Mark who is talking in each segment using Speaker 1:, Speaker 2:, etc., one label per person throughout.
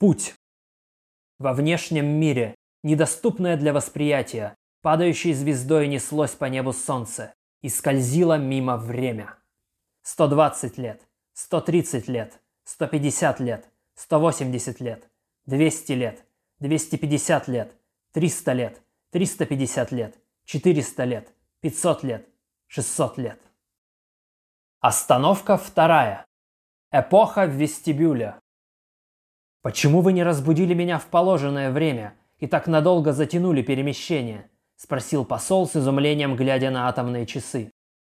Speaker 1: Путь. Во внешнем мире, недоступное для восприятия, падающей звездой неслось по небу солнце и скользило мимо время. 120 лет, 130 лет, 150 лет, 180 лет, 200 лет, 250 лет, 300 лет, 350 лет, 400 лет, 500 лет, 600 лет. Остановка вторая. Эпоха в вестибюле. «Почему вы не разбудили меня в положенное время и так надолго затянули перемещение?» – спросил посол с изумлением, глядя на атомные часы.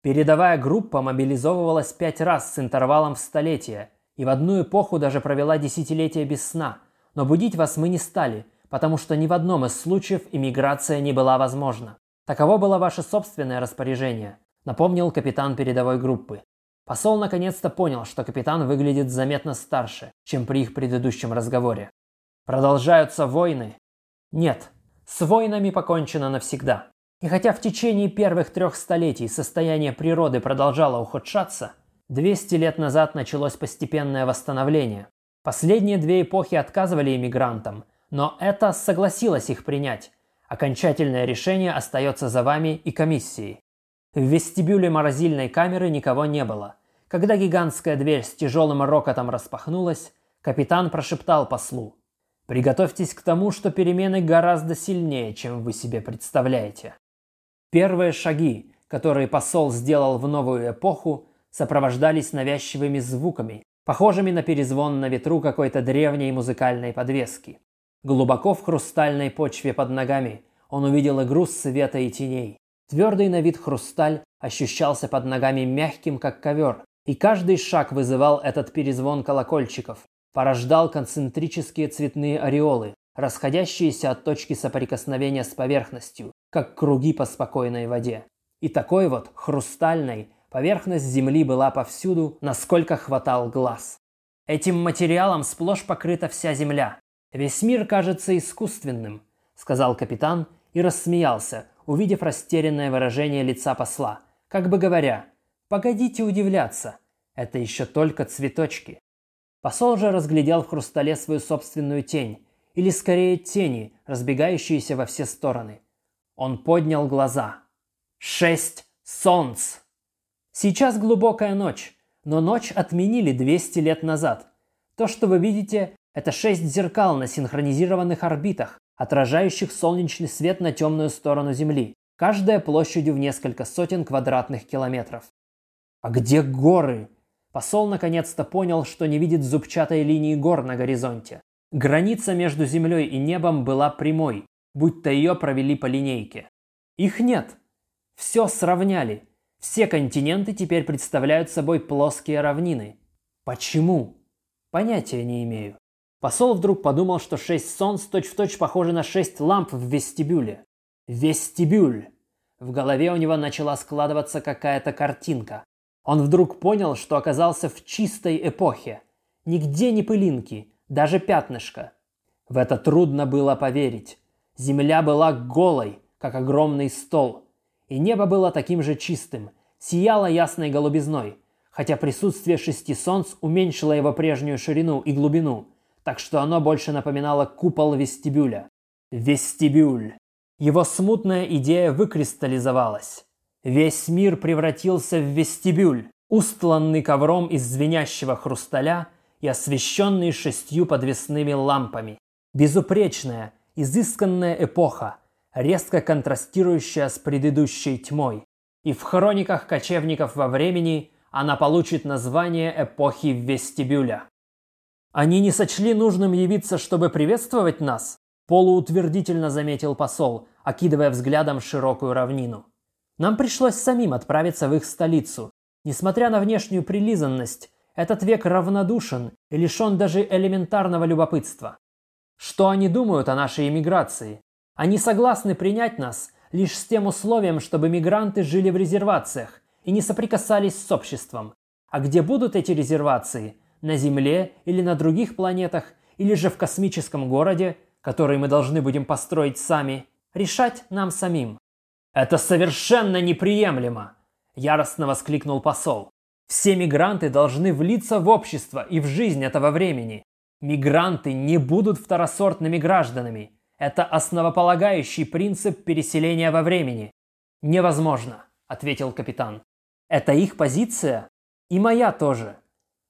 Speaker 1: Передовая группа мобилизовывалась пять раз с интервалом в столетие и в одну эпоху даже провела десятилетия без сна. Но будить вас мы не стали, потому что ни в одном из случаев иммиграция не была возможна. Таково было ваше собственное распоряжение, напомнил капитан передовой группы. Посол наконец-то понял, что капитан выглядит заметно старше, чем при их предыдущем разговоре. Продолжаются войны? Нет, с войнами покончено навсегда. И хотя в течение первых трех столетий состояние природы продолжало ухудшаться, 200 лет назад началось постепенное восстановление. Последние две эпохи отказывали иммигрантам, но это согласилось их принять. Окончательное решение остается за вами и комиссией. В вестибюле морозильной камеры никого не было. Когда гигантская дверь с тяжелым рокотом распахнулась, капитан прошептал послу. «Приготовьтесь к тому, что перемены гораздо сильнее, чем вы себе представляете». Первые шаги, которые посол сделал в новую эпоху, сопровождались навязчивыми звуками, похожими на перезвон на ветру какой-то древней музыкальной подвески. Глубоко в хрустальной почве под ногами он увидел игру света и теней. Твердый на вид хрусталь ощущался под ногами мягким, как ковер, и каждый шаг вызывал этот перезвон колокольчиков, порождал концентрические цветные ореолы, расходящиеся от точки соприкосновения с поверхностью, как круги по спокойной воде. И такой вот хрустальной поверхность Земли была повсюду, насколько хватал глаз. Этим материалом сплошь покрыта вся Земля. Весь мир кажется искусственным, сказал капитан и рассмеялся, увидев растерянное выражение лица посла, как бы говоря, Погодите удивляться, это еще только цветочки. Посол же разглядел в хрустале свою собственную тень, или скорее тени, разбегающиеся во все стороны. Он поднял глаза. Шесть солнц! Сейчас глубокая ночь, но ночь отменили 200 лет назад. То, что вы видите, это шесть зеркал на синхронизированных орбитах, отражающих солнечный свет на темную сторону Земли, каждая площадью в несколько сотен квадратных километров. А где горы? Посол наконец-то понял, что не видит зубчатой линии гор на горизонте. Граница между землей и небом была прямой, будто ее провели по линейке. Их нет. Все сравняли. Все континенты теперь представляют собой плоские равнины. Почему? Понятия не имею. Посол вдруг подумал, что шесть солнц точь-в-точь похожи на шесть ламп в вестибюле. Вестибюль. В голове у него начала складываться какая-то картинка. Он вдруг понял, что оказался в чистой эпохе. Нигде не пылинки, даже пятнышко. В это трудно было поверить. Земля была голой, как огромный стол. И небо было таким же чистым, сияло ясной голубизной, хотя присутствие шести солнц уменьшило его прежнюю ширину и глубину, так что оно больше напоминало купол вестибюля. Вестибюль. Его смутная идея выкристаллизовалась. Весь мир превратился в вестибюль, устланный ковром из звенящего хрусталя и освещенный шестью подвесными лампами. Безупречная, изысканная эпоха, резко контрастирующая с предыдущей тьмой. И в хрониках кочевников во времени она получит название эпохи вестибюля. Они не сочли нужным явиться, чтобы приветствовать нас, полуутвердительно заметил посол, окидывая взглядом широкую равнину. Нам пришлось самим отправиться в их столицу. Несмотря на внешнюю прилизанность, этот век равнодушен и лишен даже элементарного любопытства. Что они думают о нашей эмиграции? Они согласны принять нас лишь с тем условием, чтобы мигранты жили в резервациях и не соприкасались с обществом. А где будут эти резервации? На Земле или на других планетах, или же в космическом городе, который мы должны будем построить сами? Решать нам самим. «Это совершенно неприемлемо!» – яростно воскликнул посол. «Все мигранты должны влиться в общество и в жизнь этого времени. Мигранты не будут второсортными гражданами. Это основополагающий принцип переселения во времени. Невозможно, ответил капитан. Это их позиция? И моя тоже.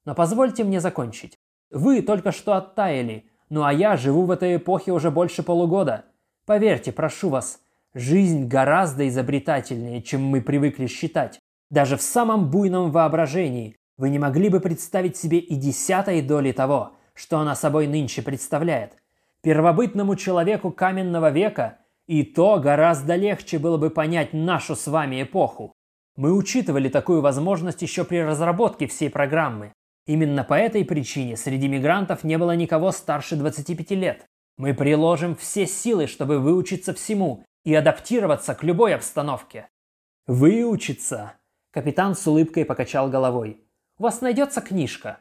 Speaker 1: Но позвольте мне закончить. Вы только что оттаяли, ну а я живу в этой эпохе уже больше полугода. Поверьте, прошу вас, жизнь гораздо изобретательнее, чем мы привыкли считать. Даже в самом буйном воображении вы не могли бы представить себе и десятой доли того, что она собой нынче представляет. Первобытному человеку каменного века и то гораздо легче было бы понять нашу с вами эпоху. Мы учитывали такую возможность еще при разработке всей программы. Именно по этой причине среди мигрантов не было никого старше 25 лет. Мы приложим все силы, чтобы выучиться всему и адаптироваться к любой обстановке. Выучиться? Капитан с улыбкой покачал головой. У вас найдется книжка.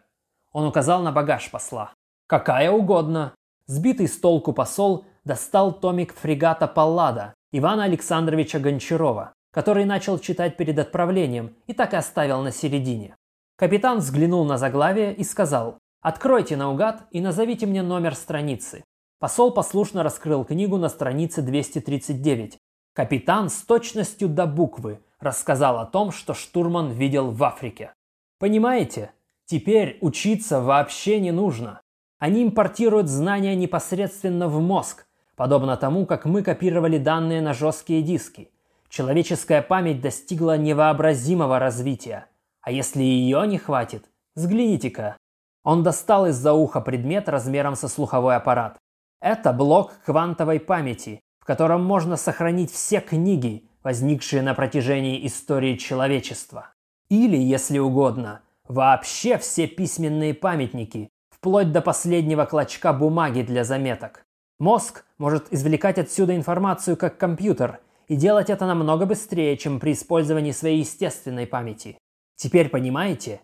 Speaker 1: Он указал на багаж посла. Какая угодно. Сбитый с толку посол достал томик фрегата Паллада Ивана Александровича Гончарова, который начал читать перед отправлением и так и оставил на середине. Капитан взглянул на заглавие и сказал «Откройте наугад и назовите мне номер страницы». Посол послушно раскрыл книгу на странице 239. Капитан с точностью до буквы рассказал о том, что штурман видел в Африке. Понимаете, теперь учиться вообще не нужно. Они импортируют знания непосредственно в мозг, подобно тому, как мы копировали данные на жесткие диски. Человеческая память достигла невообразимого развития – а если ее не хватит, взгляните-ка. Он достал из-за уха предмет размером со слуховой аппарат. Это блок квантовой памяти, в котором можно сохранить все книги, возникшие на протяжении истории человечества. Или, если угодно, вообще все письменные памятники, вплоть до последнего клочка бумаги для заметок. Мозг может извлекать отсюда информацию как компьютер и делать это намного быстрее, чем при использовании своей естественной памяти. Теперь понимаете?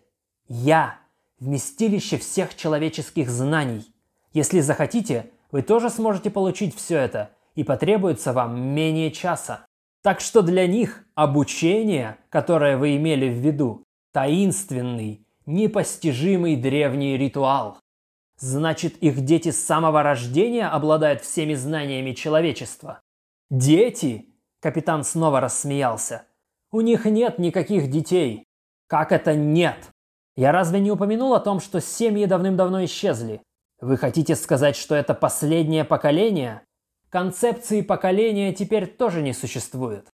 Speaker 1: Я – вместилище всех человеческих знаний. Если захотите, вы тоже сможете получить все это, и потребуется вам менее часа. Так что для них обучение, которое вы имели в виду, таинственный, непостижимый древний ритуал. Значит, их дети с самого рождения обладают всеми знаниями человечества. Дети? Капитан снова рассмеялся. У них нет никаких детей. Как это нет? Я разве не упомянул о том, что семьи давным-давно исчезли? Вы хотите сказать, что это последнее поколение? Концепции поколения теперь тоже не существует.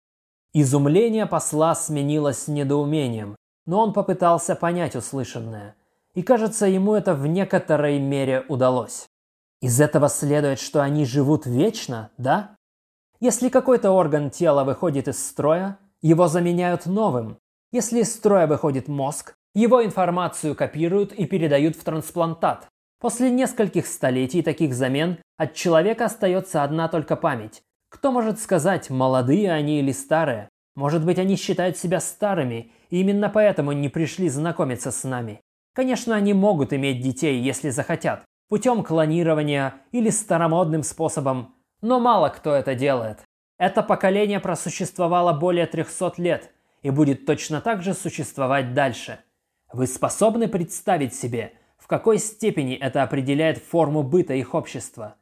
Speaker 1: Изумление посла сменилось недоумением, но он попытался понять услышанное. И кажется, ему это в некоторой мере удалось. Из этого следует, что они живут вечно, да? Если какой-то орган тела выходит из строя, его заменяют новым, если из строя выходит мозг, его информацию копируют и передают в трансплантат. После нескольких столетий таких замен от человека остается одна только память. Кто может сказать, молодые они или старые? Может быть, они считают себя старыми, и именно поэтому не пришли знакомиться с нами. Конечно, они могут иметь детей, если захотят, путем клонирования или старомодным способом, но мало кто это делает. Это поколение просуществовало более 300 лет – и будет точно так же существовать дальше. Вы способны представить себе, какой степени это определяет форму быта их общества?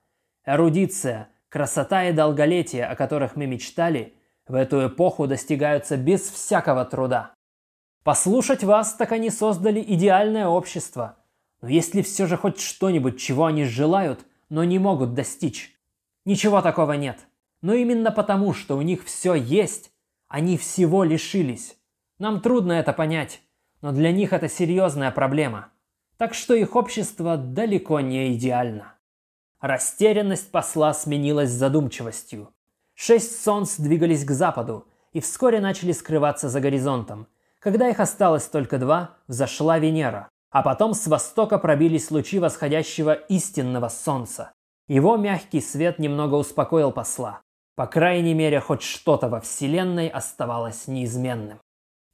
Speaker 1: Эрудиция, красота и долголетие, о которых мы мечтали, в эту эпоху достигаются без всякого труда. Послушать вас, так они создали идеальное общество. Но есть ли все же хоть что-нибудь, чего они желают, но не могут достичь? Ничего такого нет. Но именно потому, что у них все есть, они всего лишились. Нам трудно это понять, но для них это серьезная проблема. Так что их общество далеко не идеально. Растерянность посла сменилась задумчивостью. Шесть солнц двигались к западу и вскоре начали скрываться за горизонтом. Когда их осталось только два, взошла Венера, а потом с востока пробились лучи восходящего истинного солнца. Его мягкий свет немного успокоил посла. По крайней мере, хоть что-то во Вселенной оставалось неизменным.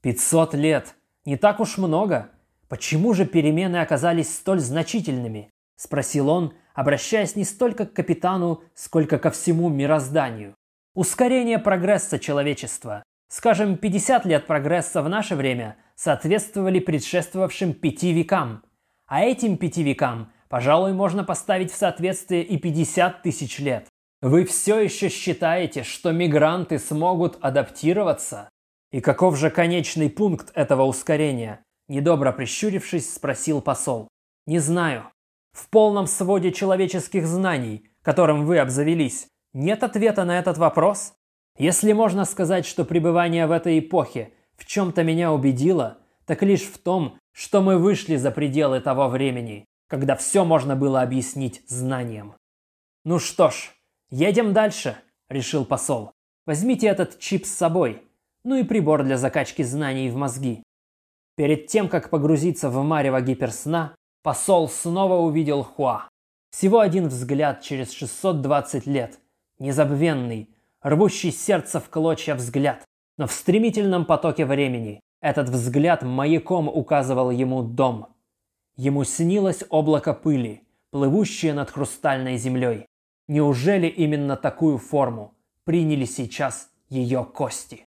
Speaker 1: 500 лет. Не так уж много. Почему же перемены оказались столь значительными? Спросил он, обращаясь не столько к капитану, сколько ко всему мирозданию. Ускорение прогресса человечества. Скажем, 50 лет прогресса в наше время соответствовали предшествовавшим пяти векам. А этим пяти векам Пожалуй, можно поставить в соответствие и 50 тысяч лет. Вы все еще считаете, что мигранты смогут адаптироваться? И каков же конечный пункт этого ускорения? Недобро прищурившись, спросил посол. Не знаю. В полном своде человеческих знаний, которым вы обзавелись, нет ответа на этот вопрос? Если можно сказать, что пребывание в этой эпохе в чем-то меня убедило, так лишь в том, что мы вышли за пределы того времени, когда все можно было объяснить знанием. «Ну что ж, едем дальше», – решил посол. «Возьмите этот чип с собой, ну и прибор для закачки знаний в мозги». Перед тем, как погрузиться в марево гиперсна, посол снова увидел Хуа. Всего один взгляд через 620 лет. Незабвенный, рвущий сердце в клочья взгляд. Но в стремительном потоке времени этот взгляд маяком указывал ему дом. Ему снилось облако пыли, плывущее над хрустальной землей. Неужели именно такую форму приняли сейчас ее кости?